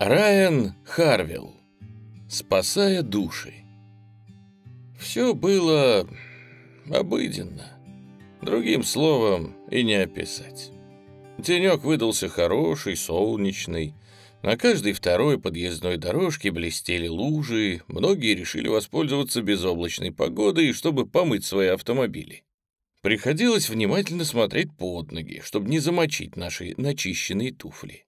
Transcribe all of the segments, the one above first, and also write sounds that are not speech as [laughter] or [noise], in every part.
Райан Харвилл. Спасая души. Все было обыденно. Другим словом и не описать. Денек выдался хороший, солнечный. На каждой второй подъездной дорожке блестели лужи, многие решили воспользоваться безоблачной погодой, чтобы помыть свои автомобили. Приходилось внимательно смотреть под ноги, чтобы не замочить наши начищенные туфли.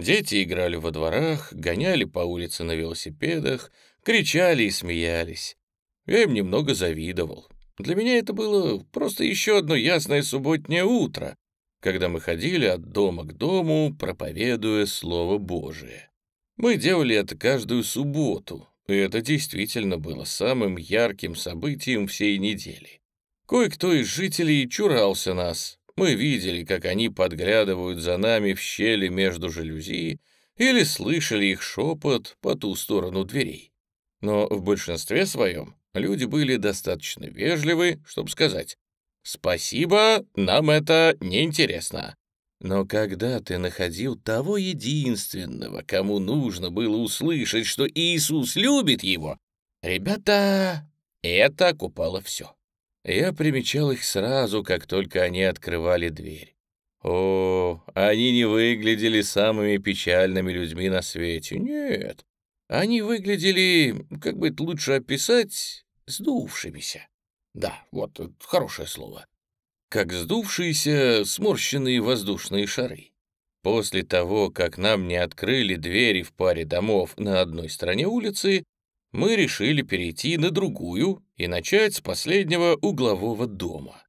Дети играли во дворах, гоняли по улице на велосипедах, кричали и смеялись. Я им немного завидовал. Для меня это было просто еще одно ясное субботнее утро, когда мы ходили от дома к дому, проповедуя Слово Божие. Мы делали это каждую субботу, и это действительно было самым ярким событием всей недели. Кое-кто из жителей чурался нас. Мы видели, как они подглядывают за нами в щели между жалюзи или слышали их шепот по ту сторону дверей. Но в большинстве своем люди были достаточно вежливы, чтобы сказать «Спасибо, нам это неинтересно». Но когда ты находил того единственного, кому нужно было услышать, что Иисус любит его, ребята, это окупало все. Я примечал их сразу, как только они открывали дверь. О, они не выглядели самыми печальными людьми на свете. Нет, они выглядели, как бы это лучше описать, сдувшимися. Да, вот, хорошее слово. Как сдувшиеся сморщенные воздушные шары. После того, как нам не открыли двери в паре домов на одной стороне улицы, мы решили перейти на другую и начать с последнего углового дома.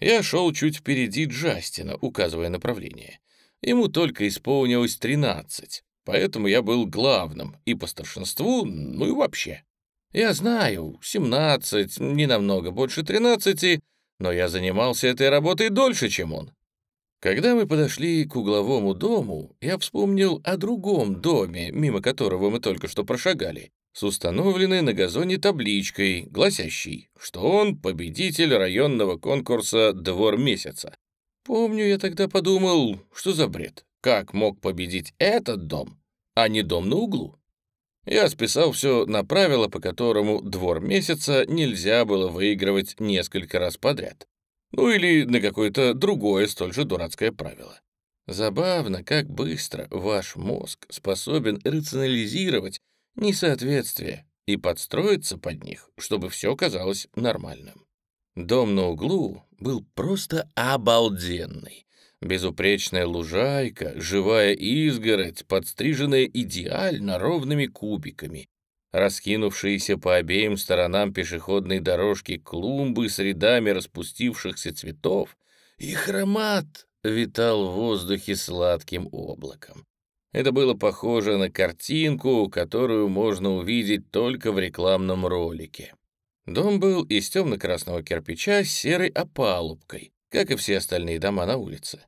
Я шел чуть впереди Джастина, указывая направление. Ему только исполнилось 13, поэтому я был главным и по старшинству, ну и вообще. Я знаю, 17, не намного больше 13, но я занимался этой работой дольше, чем он. Когда мы подошли к угловому дому, я вспомнил о другом доме, мимо которого мы только что прошагали, с установленной на газоне табличкой, гласящей, что он победитель районного конкурса «Двор месяца». Помню, я тогда подумал, что за бред, как мог победить этот дом, а не дом на углу. Я списал все на правило, по которому двор месяца нельзя было выигрывать несколько раз подряд. Ну или на какое-то другое столь же дурацкое правило. Забавно, как быстро ваш мозг способен рационализировать несоответствия и подстроиться под них, чтобы все казалось нормальным. Дом на углу был просто обалденный. Безупречная лужайка, живая изгородь, подстриженная идеально ровными кубиками, раскинувшиеся по обеим сторонам пешеходной дорожки клумбы с рядами распустившихся цветов, их аромат витал в воздухе сладким облаком. Это было похоже на картинку, которую можно увидеть только в рекламном ролике. Дом был из темно-красного кирпича с серой опалубкой, как и все остальные дома на улице.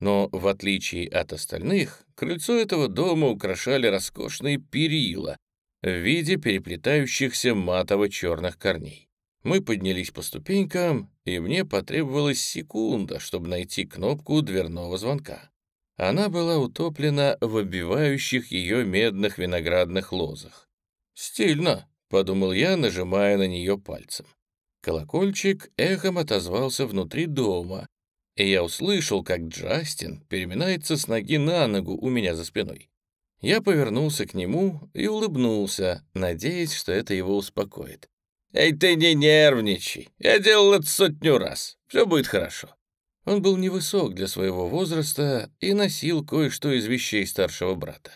Но, в отличие от остальных, крыльцо этого дома украшали роскошные перила в виде переплетающихся матово-черных корней. Мы поднялись по ступенькам, и мне потребовалась секунда, чтобы найти кнопку дверного звонка. Она была утоплена в оббивающих ее медных виноградных лозах. «Стильно», — подумал я, нажимая на нее пальцем. Колокольчик эхом отозвался внутри дома, и я услышал, как Джастин переминается с ноги на ногу у меня за спиной. Я повернулся к нему и улыбнулся, надеясь, что это его успокоит. «Эй, ты не нервничай, я делал это сотню раз, все будет хорошо». Он был невысок для своего возраста и носил кое-что из вещей старшего брата.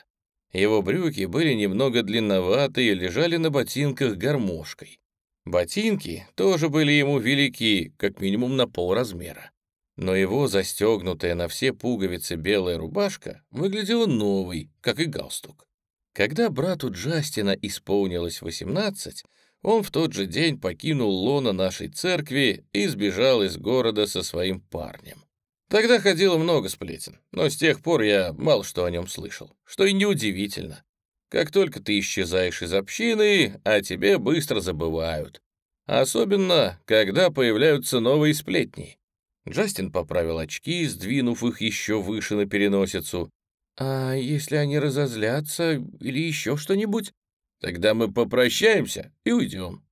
Его брюки были немного длинноваты и лежали на ботинках гармошкой. Ботинки тоже были ему велики, как минимум на полразмера но его застегнутая на все пуговицы белая рубашка выглядела новой, как и галстук. Когда брату Джастина исполнилось 18, он в тот же день покинул лона нашей церкви и сбежал из города со своим парнем. Тогда ходило много сплетен, но с тех пор я мало что о нем слышал, что и неудивительно. Как только ты исчезаешь из общины, о тебе быстро забывают. Особенно, когда появляются новые сплетни. Джастин поправил очки, сдвинув их еще выше на переносицу. «А если они разозлятся или еще что-нибудь?» «Тогда мы попрощаемся и уйдем».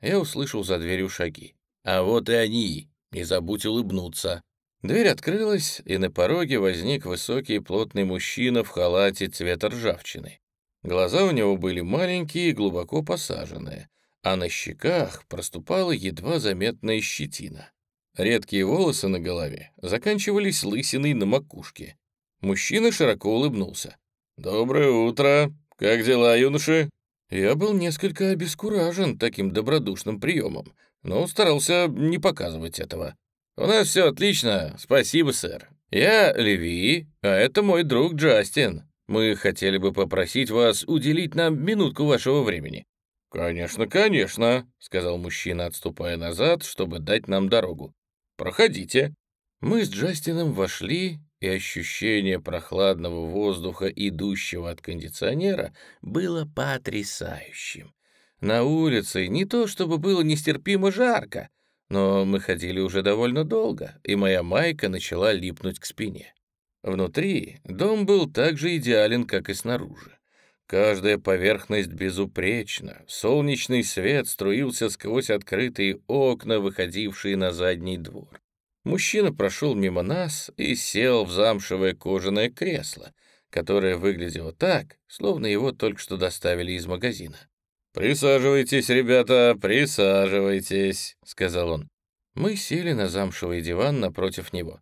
Я услышал за дверью шаги. «А вот и они. Не забудь улыбнуться». Дверь открылась, и на пороге возник высокий плотный мужчина в халате цвета ржавчины. Глаза у него были маленькие и глубоко посаженные, а на щеках проступала едва заметная щетина. Редкие волосы на голове заканчивались лысиной на макушке. Мужчина широко улыбнулся. «Доброе утро! Как дела, юноши?» Я был несколько обескуражен таким добродушным приемом, но старался не показывать этого. «У нас все отлично, спасибо, сэр. Я Леви, а это мой друг Джастин. Мы хотели бы попросить вас уделить нам минутку вашего времени». «Конечно, конечно», — сказал мужчина, отступая назад, чтобы дать нам дорогу. «Проходите». Мы с Джастином вошли, и ощущение прохладного воздуха, идущего от кондиционера, было потрясающим. На улице не то чтобы было нестерпимо жарко, но мы ходили уже довольно долго, и моя майка начала липнуть к спине. Внутри дом был так же идеален, как и снаружи. Каждая поверхность безупречна, солнечный свет струился сквозь открытые окна, выходившие на задний двор. Мужчина прошел мимо нас и сел в замшевое кожаное кресло, которое выглядело так, словно его только что доставили из магазина. «Присаживайтесь, ребята, присаживайтесь», — сказал он. Мы сели на замшевый диван напротив него.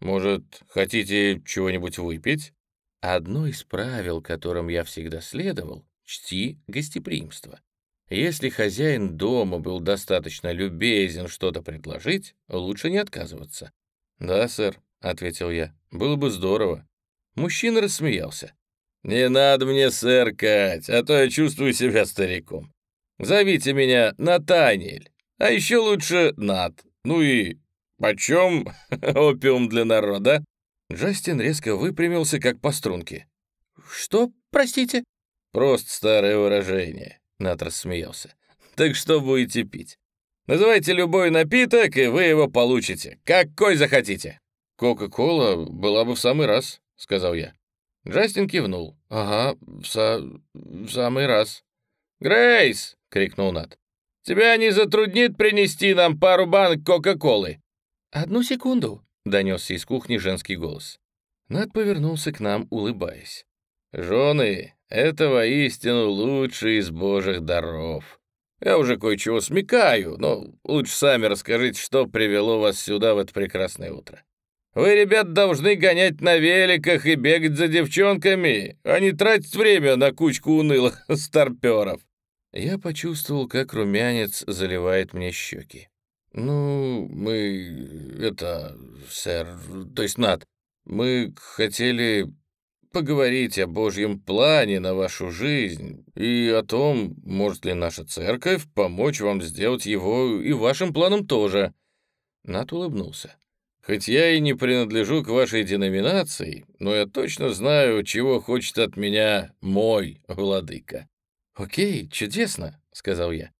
«Может, хотите чего-нибудь выпить?» Одно из правил, которым я всегда следовал — чти гостеприимство. Если хозяин дома был достаточно любезен что-то предложить, лучше не отказываться. «Да, сэр», — ответил я, — «было бы здорово». Мужчина рассмеялся. «Не надо мне, сэр, Кать, а то я чувствую себя стариком. Зовите меня Натаниэль, а еще лучше Нат. Ну и почем [laughs] опиум для народа?» Джастин резко выпрямился, как по струнке. «Что, простите?» «Просто старое выражение», — Нат рассмеялся. «Так что будете пить? Называйте любой напиток, и вы его получите. Какой захотите». «Кока-кола была бы в самый раз», — сказал я. Джастин кивнул. «Ага, в, са... в самый раз». «Грейс!» — крикнул Нат. «Тебя не затруднит принести нам пару банок Кока-Колы?» «Одну секунду», — донесся из кухни женский голос. Нат повернулся к нам, улыбаясь. «Жены, это воистину лучший из божьих даров. Я уже кое-чего смекаю, но лучше сами расскажите, что привело вас сюда в это прекрасное утро. Вы, ребят, должны гонять на великах и бегать за девчонками, а не тратить время на кучку унылых [laughs] старперов. Я почувствовал, как румянец заливает мне щеки. «Ну, мы... это... сэр... то есть, Над, мы хотели поговорить о Божьем плане на вашу жизнь и о том, может ли наша церковь помочь вам сделать его и вашим планам тоже». Над улыбнулся. Хоть я и не принадлежу к вашей деноминации, но я точно знаю, чего хочет от меня мой владыка». «Окей, чудесно», — сказал я.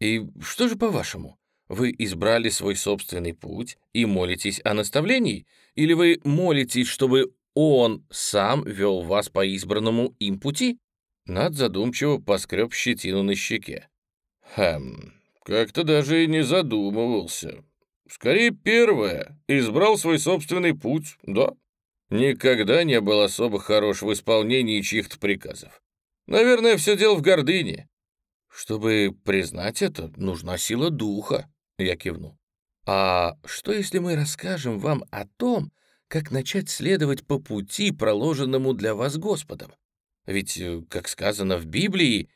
«И что же по-вашему? Вы избрали свой собственный путь и молитесь о наставлении? Или вы молитесь, чтобы он сам вел вас по избранному им пути?» Над задумчиво поскреб щетину на щеке. «Хм, как-то даже и не задумывался. Скорее, первое. Избрал свой собственный путь, да. Никогда не был особо хорош в исполнении чьих-то приказов. Наверное, все дело в гордыне. Чтобы признать это, нужна сила духа, я кивнул. А что, если мы расскажем вам о том, как начать следовать по пути, проложенному для вас Господом? Ведь, э, как сказано в Библии,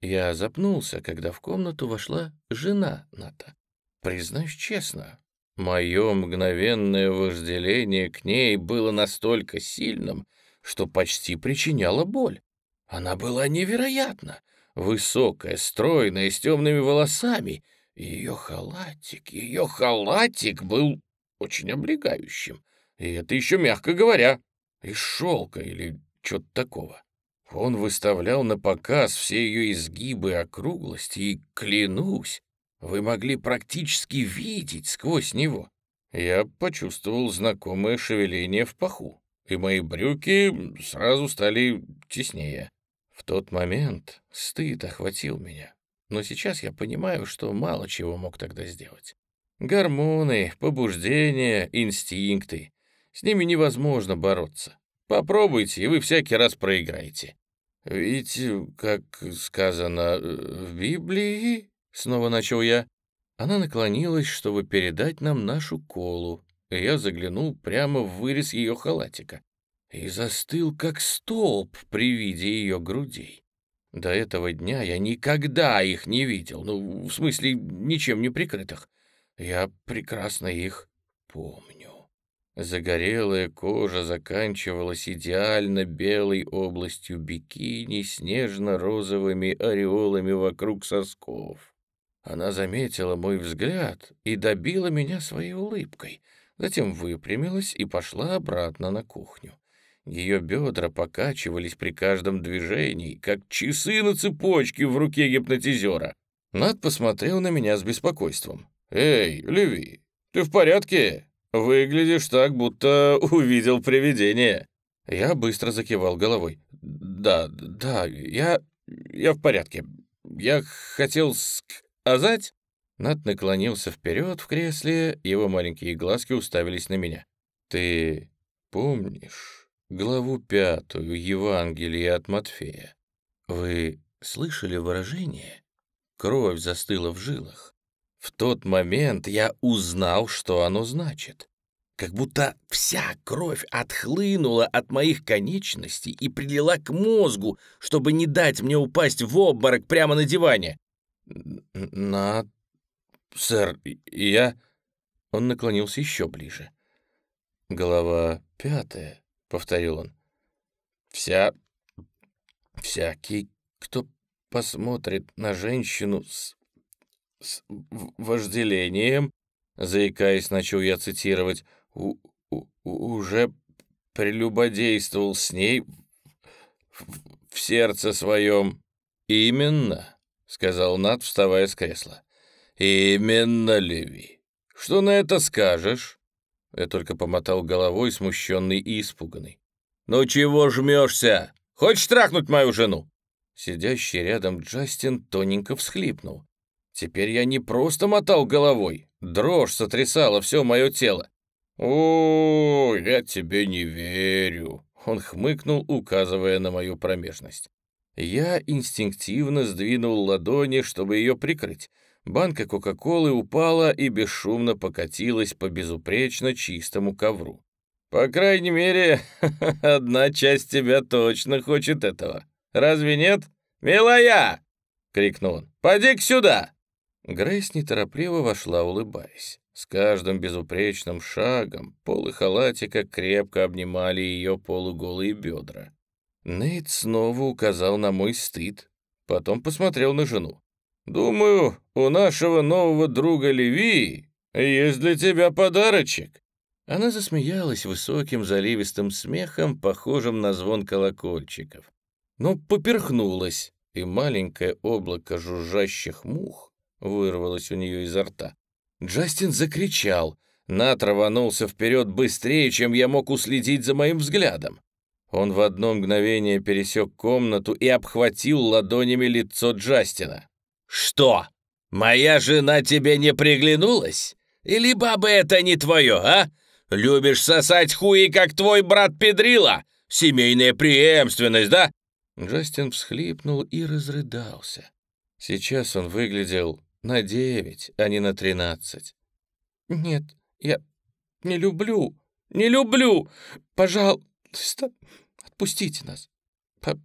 я запнулся, когда в комнату вошла жена Ната. Признаюсь честно, мое мгновенное вожделение к ней было настолько сильным, что почти причиняло боль. Она была невероятна, высокая, стройная, с темными волосами. Ее халатик, ее халатик был очень облегающим. И это еще мягко говоря, из шелка или что-то такого. Он выставлял на показ все ее изгибы округлости, и, клянусь, вы могли практически видеть сквозь него. Я почувствовал знакомое шевеление в паху. и мои брюки сразу стали теснее. В тот момент стыд охватил меня, но сейчас я понимаю, что мало чего мог тогда сделать. Гормоны, побуждения, инстинкты. С ними невозможно бороться. Попробуйте, и вы всякий раз проиграете. Ведь, как сказано в Библии, снова начал я, она наклонилась, чтобы передать нам нашу колу, и я заглянул прямо в вырез ее халатика и застыл, как столб при виде ее грудей. До этого дня я никогда их не видел, ну, в смысле, ничем не прикрытых. Я прекрасно их помню. Загорелая кожа заканчивалась идеально белой областью бикини с нежно-розовыми ореолами вокруг сосков. Она заметила мой взгляд и добила меня своей улыбкой, затем выпрямилась и пошла обратно на кухню. Ее бедра покачивались при каждом движении, как часы на цепочке в руке гипнотизера. Над посмотрел на меня с беспокойством. «Эй, Леви, ты в порядке? Выглядишь так, будто увидел привидение». Я быстро закивал головой. «Да, да, я... я в порядке. Я хотел сказать...» Над наклонился вперед в кресле, его маленькие глазки уставились на меня. «Ты помнишь главу пятую Евангелия от Матфея? Вы слышали выражение «кровь застыла в жилах»? В тот момент я узнал, что оно значит. Как будто вся кровь отхлынула от моих конечностей и прилила к мозгу, чтобы не дать мне упасть в обморок прямо на диване. «На... сэр, я...» Он наклонился еще ближе. «Голова пятая», — повторил он. «Вся... всякий, кто посмотрит на женщину с с вожделением, заикаясь, начал я цитировать, у, у, уже прелюбодействовал с ней в, сердце своем. «Именно», — сказал Нат, вставая с кресла. «Именно, Леви. Что на это скажешь?» Я только помотал головой, смущенный и испуганный. «Ну чего жмешься? Хочешь трахнуть мою жену?» Сидящий рядом Джастин тоненько всхлипнул. Теперь я не просто мотал головой, дрожь сотрясала все мое тело. «О, я тебе не верю», — он хмыкнул, указывая на мою промежность. Я инстинктивно сдвинул ладони, чтобы ее прикрыть. Банка Кока-Колы упала и бесшумно покатилась по безупречно чистому ковру. «По крайней мере, [laughs] одна часть тебя точно хочет этого. Разве нет? Милая!» — крикнул он. «Поди-ка сюда!» Грейс неторопливо вошла, улыбаясь. С каждым безупречным шагом полы халатика крепко обнимали ее полуголые бедра. Нейт снова указал на мой стыд, потом посмотрел на жену. «Думаю, у нашего нового друга Леви есть для тебя подарочек». Она засмеялась высоким заливистым смехом, похожим на звон колокольчиков. Но поперхнулась, и маленькое облако жужжащих мух вырвалось у нее изо рта. Джастин закричал. Нат рванулся вперед быстрее, чем я мог уследить за моим взглядом. Он в одно мгновение пересек комнату и обхватил ладонями лицо Джастина. «Что, моя жена тебе не приглянулась? Или баба это не твое, а? Любишь сосать хуи, как твой брат Педрила? Семейная преемственность, да?» Джастин всхлипнул и разрыдался. Сейчас он выглядел на девять, а не на тринадцать. «Нет, я не люблю, не люблю! Пожалуйста, отпустите нас! П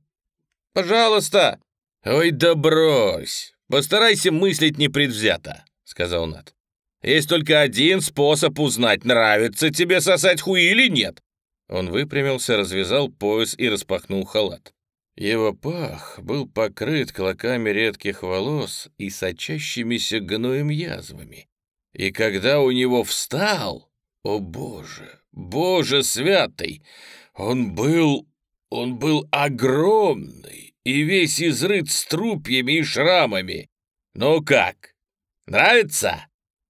пожалуйста!» «Ой, да брось! Постарайся мыслить непредвзято», — сказал Нат. «Есть только один способ узнать, нравится тебе сосать хуи или нет». Он выпрямился, развязал пояс и распахнул халат. Его пах был покрыт клоками редких волос и сочащимися гноем язвами. И когда у него встал, о боже, боже святый, он был, он был огромный и весь изрыт струпьями и шрамами. Ну как, нравится?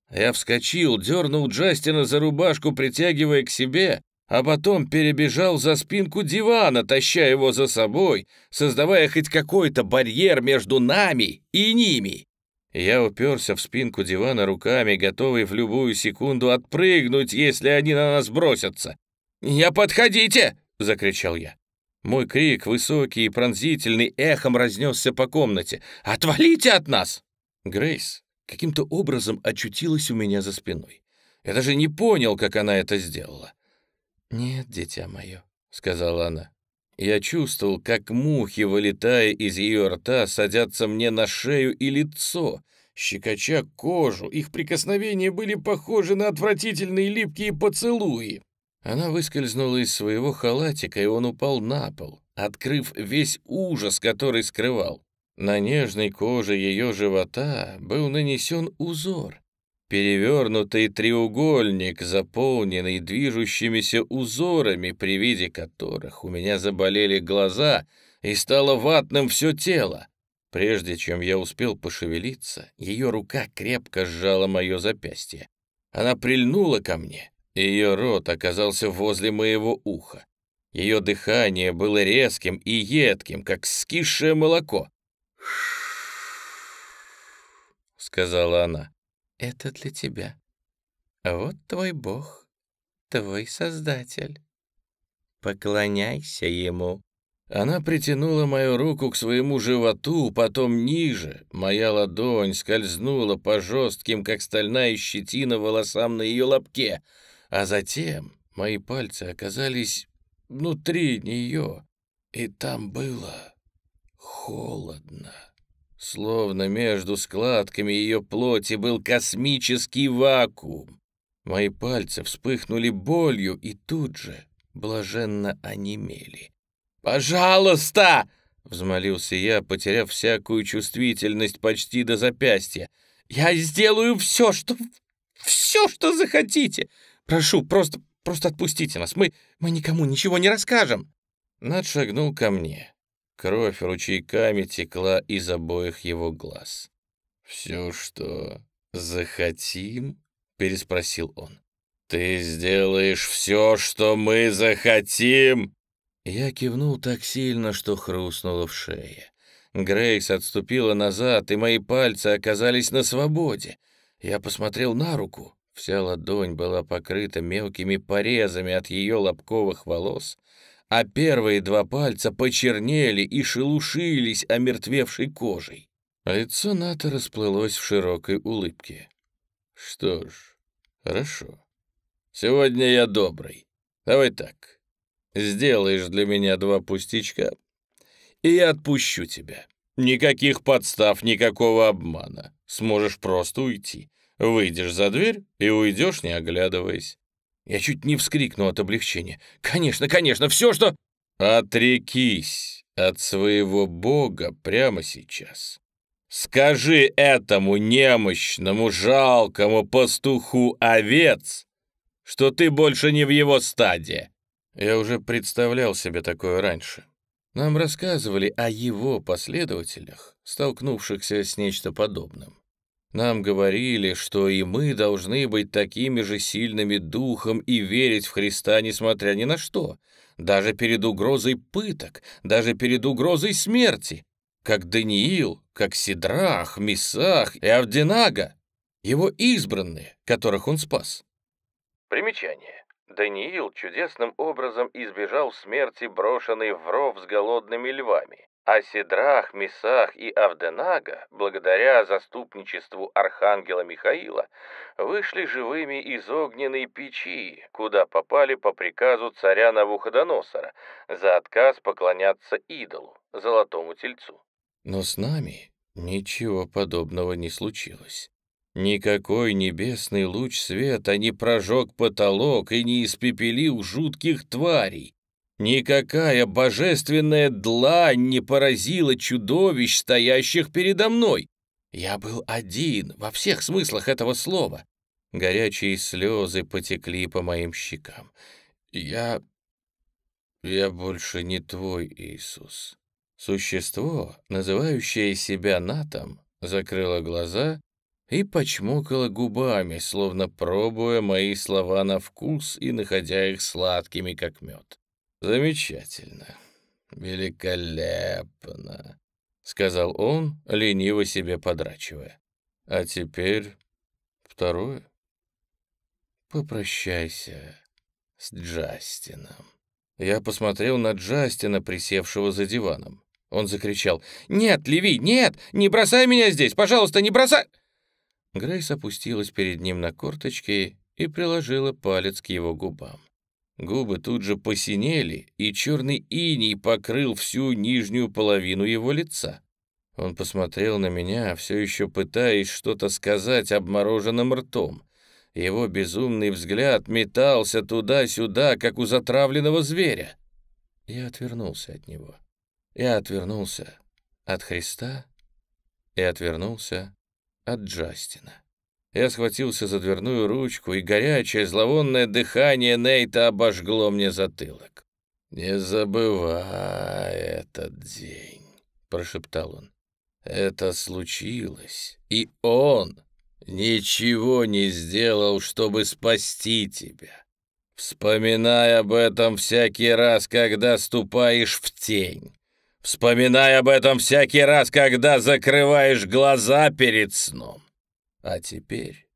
Я вскочил, дернул Джастина за рубашку, притягивая к себе, а потом перебежал за спинку дивана, таща его за собой, создавая хоть какой-то барьер между нами и ними. Я уперся в спинку дивана руками, готовый в любую секунду отпрыгнуть, если они на нас бросятся. «Не подходите!» — закричал я. Мой крик, высокий и пронзительный, эхом разнесся по комнате. «Отвалите от нас!» Грейс каким-то образом очутилась у меня за спиной. Я даже не понял, как она это сделала. «Нет, дитя мое», — сказала она. Я чувствовал, как мухи, вылетая из ее рта, садятся мне на шею и лицо, щекоча кожу. Их прикосновения были похожи на отвратительные липкие поцелуи. Она выскользнула из своего халатика, и он упал на пол, открыв весь ужас, который скрывал. На нежной коже ее живота был нанесен узор. Перевернутый треугольник, заполненный движущимися узорами, при виде которых у меня заболели глаза и стало ватным все тело. Прежде чем я успел пошевелиться, ее рука крепко сжала мое запястье. Она прильнула ко мне, ее рот оказался возле моего уха. Ее дыхание было резким и едким, как скисшее молоко. сказала она. «Это для тебя. Вот твой Бог, твой Создатель. Поклоняйся Ему». Она притянула мою руку к своему животу, потом ниже. Моя ладонь скользнула по жестким, как стальная щетина, волосам на ее лобке — а затем мои пальцы оказались внутри нее, и там было холодно. Словно между складками ее плоти был космический вакуум. Мои пальцы вспыхнули болью и тут же блаженно онемели. «Пожалуйста!» — взмолился я, потеряв всякую чувствительность почти до запястья. «Я сделаю все, что... все, что захотите! Прошу, просто, просто отпустите нас. Мы, мы никому ничего не расскажем». Над шагнул ко мне. Кровь ручейками текла из обоих его глаз. «Все, что захотим?» — переспросил он. «Ты сделаешь все, что мы захотим!» Я кивнул так сильно, что хрустнуло в шее. Грейс отступила назад, и мои пальцы оказались на свободе. Я посмотрел на руку. Вся ладонь была покрыта мелкими порезами от ее лобковых волос, а первые два пальца почернели и шелушились омертвевшей кожей. Лицо Ната расплылось в широкой улыбке. «Что ж, хорошо. Сегодня я добрый. Давай так. Сделаешь для меня два пустячка, и я отпущу тебя. Никаких подстав, никакого обмана. Сможешь просто уйти. Выйдешь за дверь и уйдешь, не оглядываясь. Я чуть не вскрикнул от облегчения. «Конечно, конечно, все, что...» «Отрекись от своего бога прямо сейчас. Скажи этому немощному, жалкому пастуху овец, что ты больше не в его стаде». Я уже представлял себе такое раньше. Нам рассказывали о его последователях, столкнувшихся с нечто подобным. Нам говорили, что и мы должны быть такими же сильными духом и верить в Христа, несмотря ни на что, даже перед угрозой пыток, даже перед угрозой смерти, как Даниил, как Сидрах, Месах и Авдинага, его избранные, которых он спас. Примечание. Даниил чудесным образом избежал смерти, брошенной в ров с голодными львами. А Сидрах, Месах и Авденага, благодаря заступничеству архангела Михаила, вышли живыми из огненной печи, куда попали по приказу царя Навуходоносора за отказ поклоняться идолу, золотому тельцу. Но с нами ничего подобного не случилось. Никакой небесный луч света не прожег потолок и не испепелил жутких тварей, Никакая божественная длань не поразила чудовищ, стоящих передо мной. Я был один во всех смыслах этого слова. Горячие слезы потекли по моим щекам. Я... я больше не твой Иисус. Существо, называющее себя Натом, закрыло глаза и почмокала губами, словно пробуя мои слова на вкус и находя их сладкими, как мед. «Замечательно, великолепно», — сказал он, лениво себе подрачивая. «А теперь второе. Попрощайся с Джастином». Я посмотрел на Джастина, присевшего за диваном. Он закричал «Нет, Леви, нет! Не бросай меня здесь! Пожалуйста, не бросай!» Грейс опустилась перед ним на корточки и приложила палец к его губам. Губы тут же посинели, и черный иней покрыл всю нижнюю половину его лица. Он посмотрел на меня, все еще пытаясь что-то сказать обмороженным ртом. Его безумный взгляд метался туда-сюда, как у затравленного зверя. Я отвернулся от него. Я отвернулся от Христа и отвернулся от Джастина. Я схватился за дверную ручку, и горячее, зловонное дыхание Нейта обожгло мне затылок. «Не забывай этот день», — прошептал он. «Это случилось, и он ничего не сделал, чтобы спасти тебя. Вспоминай об этом всякий раз, когда ступаешь в тень. Вспоминай об этом всякий раз, когда закрываешь глаза перед сном. А теперь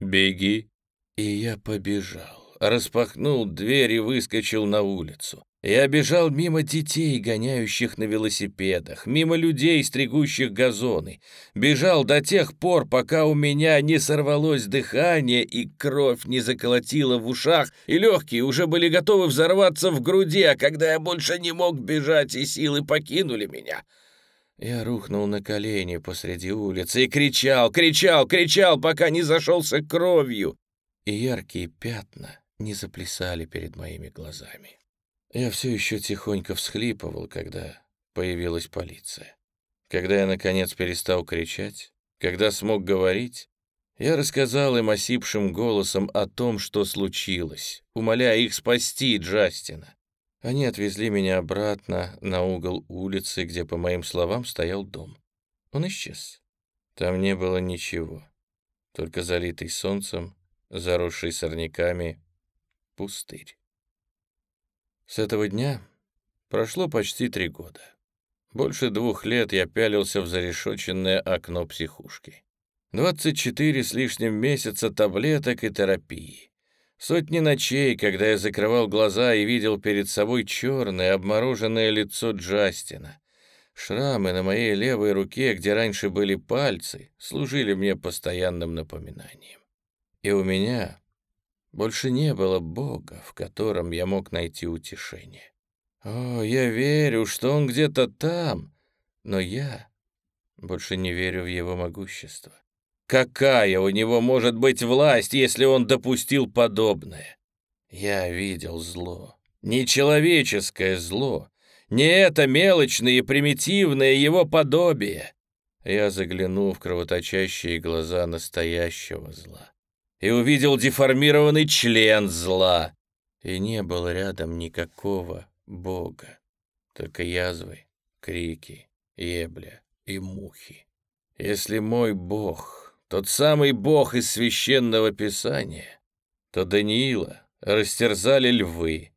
беги. И я побежал, распахнул дверь и выскочил на улицу. Я бежал мимо детей, гоняющих на велосипедах, мимо людей, стригущих газоны. Бежал до тех пор, пока у меня не сорвалось дыхание и кровь не заколотила в ушах, и легкие уже были готовы взорваться в груди, а когда я больше не мог бежать, и силы покинули меня. Я рухнул на колени посреди улицы и кричал, кричал, кричал, пока не зашелся кровью. И яркие пятна не заплясали перед моими глазами. Я все еще тихонько всхлипывал, когда появилась полиция. Когда я, наконец, перестал кричать, когда смог говорить, я рассказал им осипшим голосом о том, что случилось, умоляя их спасти Джастина. Они отвезли меня обратно на угол улицы, где, по моим словам, стоял дом. Он исчез. Там не было ничего, только залитый солнцем, заросший сорняками, пустырь. С этого дня прошло почти три года. Больше двух лет я пялился в зарешоченное окно психушки. 24 с лишним месяца таблеток и терапии. Сотни ночей, когда я закрывал глаза и видел перед собой черное обмороженное лицо Джастина. Шрамы на моей левой руке, где раньше были пальцы, служили мне постоянным напоминанием. И у меня больше не было Бога, в котором я мог найти утешение. О, я верю, что он где-то там, но я больше не верю в его могущество. Какая у него может быть власть, если он допустил подобное? Я видел зло, нечеловеческое зло, не это мелочное и примитивное его подобие. Я заглянул в кровоточащие глаза настоящего зла и увидел деформированный член зла. И не было рядом никакого бога, только язвы, крики, ебля и мухи. Если мой бог, тот самый бог из священного писания, то Даниила растерзали львы,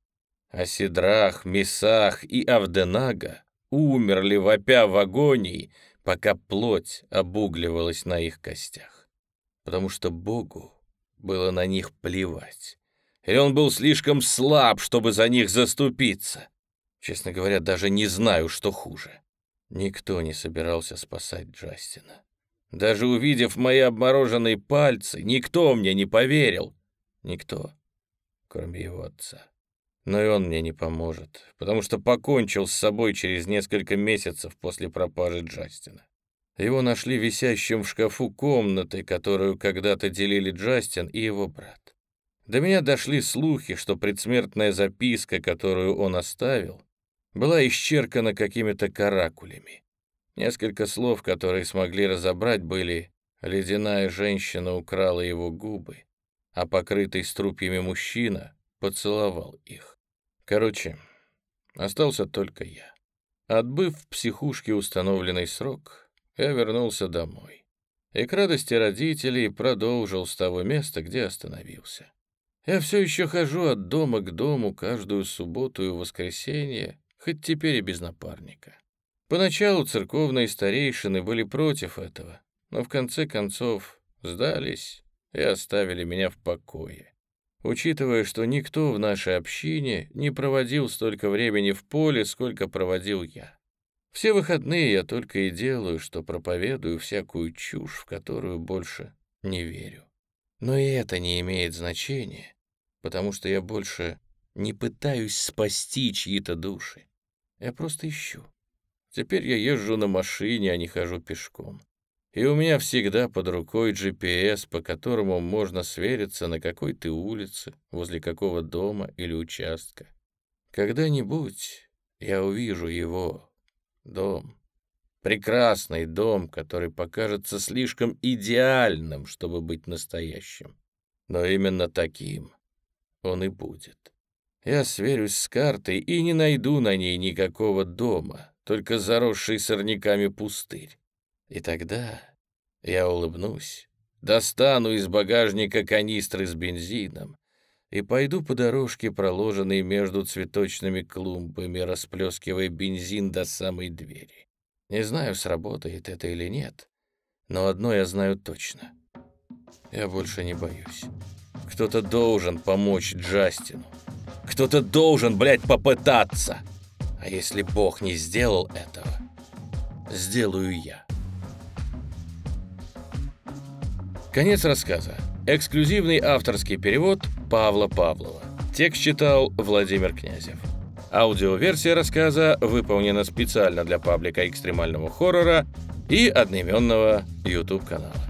а Сидрах, Месах и Авденага умерли вопя в агонии, пока плоть обугливалась на их костях. Потому что Богу было на них плевать. Или он был слишком слаб, чтобы за них заступиться. Честно говоря, даже не знаю, что хуже. Никто не собирался спасать Джастина. Даже увидев мои обмороженные пальцы, никто мне не поверил. Никто, кроме его отца. Но и он мне не поможет, потому что покончил с собой через несколько месяцев после пропажи Джастина. Его нашли висящим в шкафу комнаты, которую когда-то делили Джастин и его брат. До меня дошли слухи, что предсмертная записка, которую он оставил, была исчеркана какими-то каракулями. Несколько слов, которые смогли разобрать, были «Ледяная женщина украла его губы», а покрытый струпьями мужчина поцеловал их. Короче, остался только я. Отбыв в психушке установленный срок, я вернулся домой. и к радости родителей продолжил с того места, где остановился. Я все еще хожу от дома к дому каждую субботу и воскресенье, хоть теперь и без напарника. Поначалу церковные старейшины были против этого, но в конце концов сдались и оставили меня в покое. Учитывая, что никто в нашей общине не проводил столько времени в поле, сколько проводил я. Все выходные я только и делаю, что проповедую всякую чушь, в которую больше не верю. Но и это не имеет значения, потому что я больше не пытаюсь спасти чьи-то души. Я просто ищу. Теперь я езжу на машине, а не хожу пешком. И у меня всегда под рукой GPS, по которому можно свериться, на какой ты улице, возле какого дома или участка. Когда-нибудь я увижу его, дом. Прекрасный дом, который покажется слишком идеальным, чтобы быть настоящим. Но именно таким он и будет. Я сверюсь с картой и не найду на ней никакого дома, только заросший сорняками пустырь. И тогда я улыбнусь, достану из багажника канистры с бензином и пойду по дорожке, проложенной между цветочными клумбами, расплескивая бензин до самой двери. Не знаю, сработает это или нет, но одно я знаю точно. Я больше не боюсь. Кто-то должен помочь Джастину. Кто-то должен, блядь, попытаться. А если Бог не сделал этого, сделаю я. Конец рассказа. Эксклюзивный авторский перевод Павла Павлова. Текст читал Владимир Князев. Аудиоверсия рассказа выполнена специально для паблика экстремального хоррора и одноименного YouTube-канала.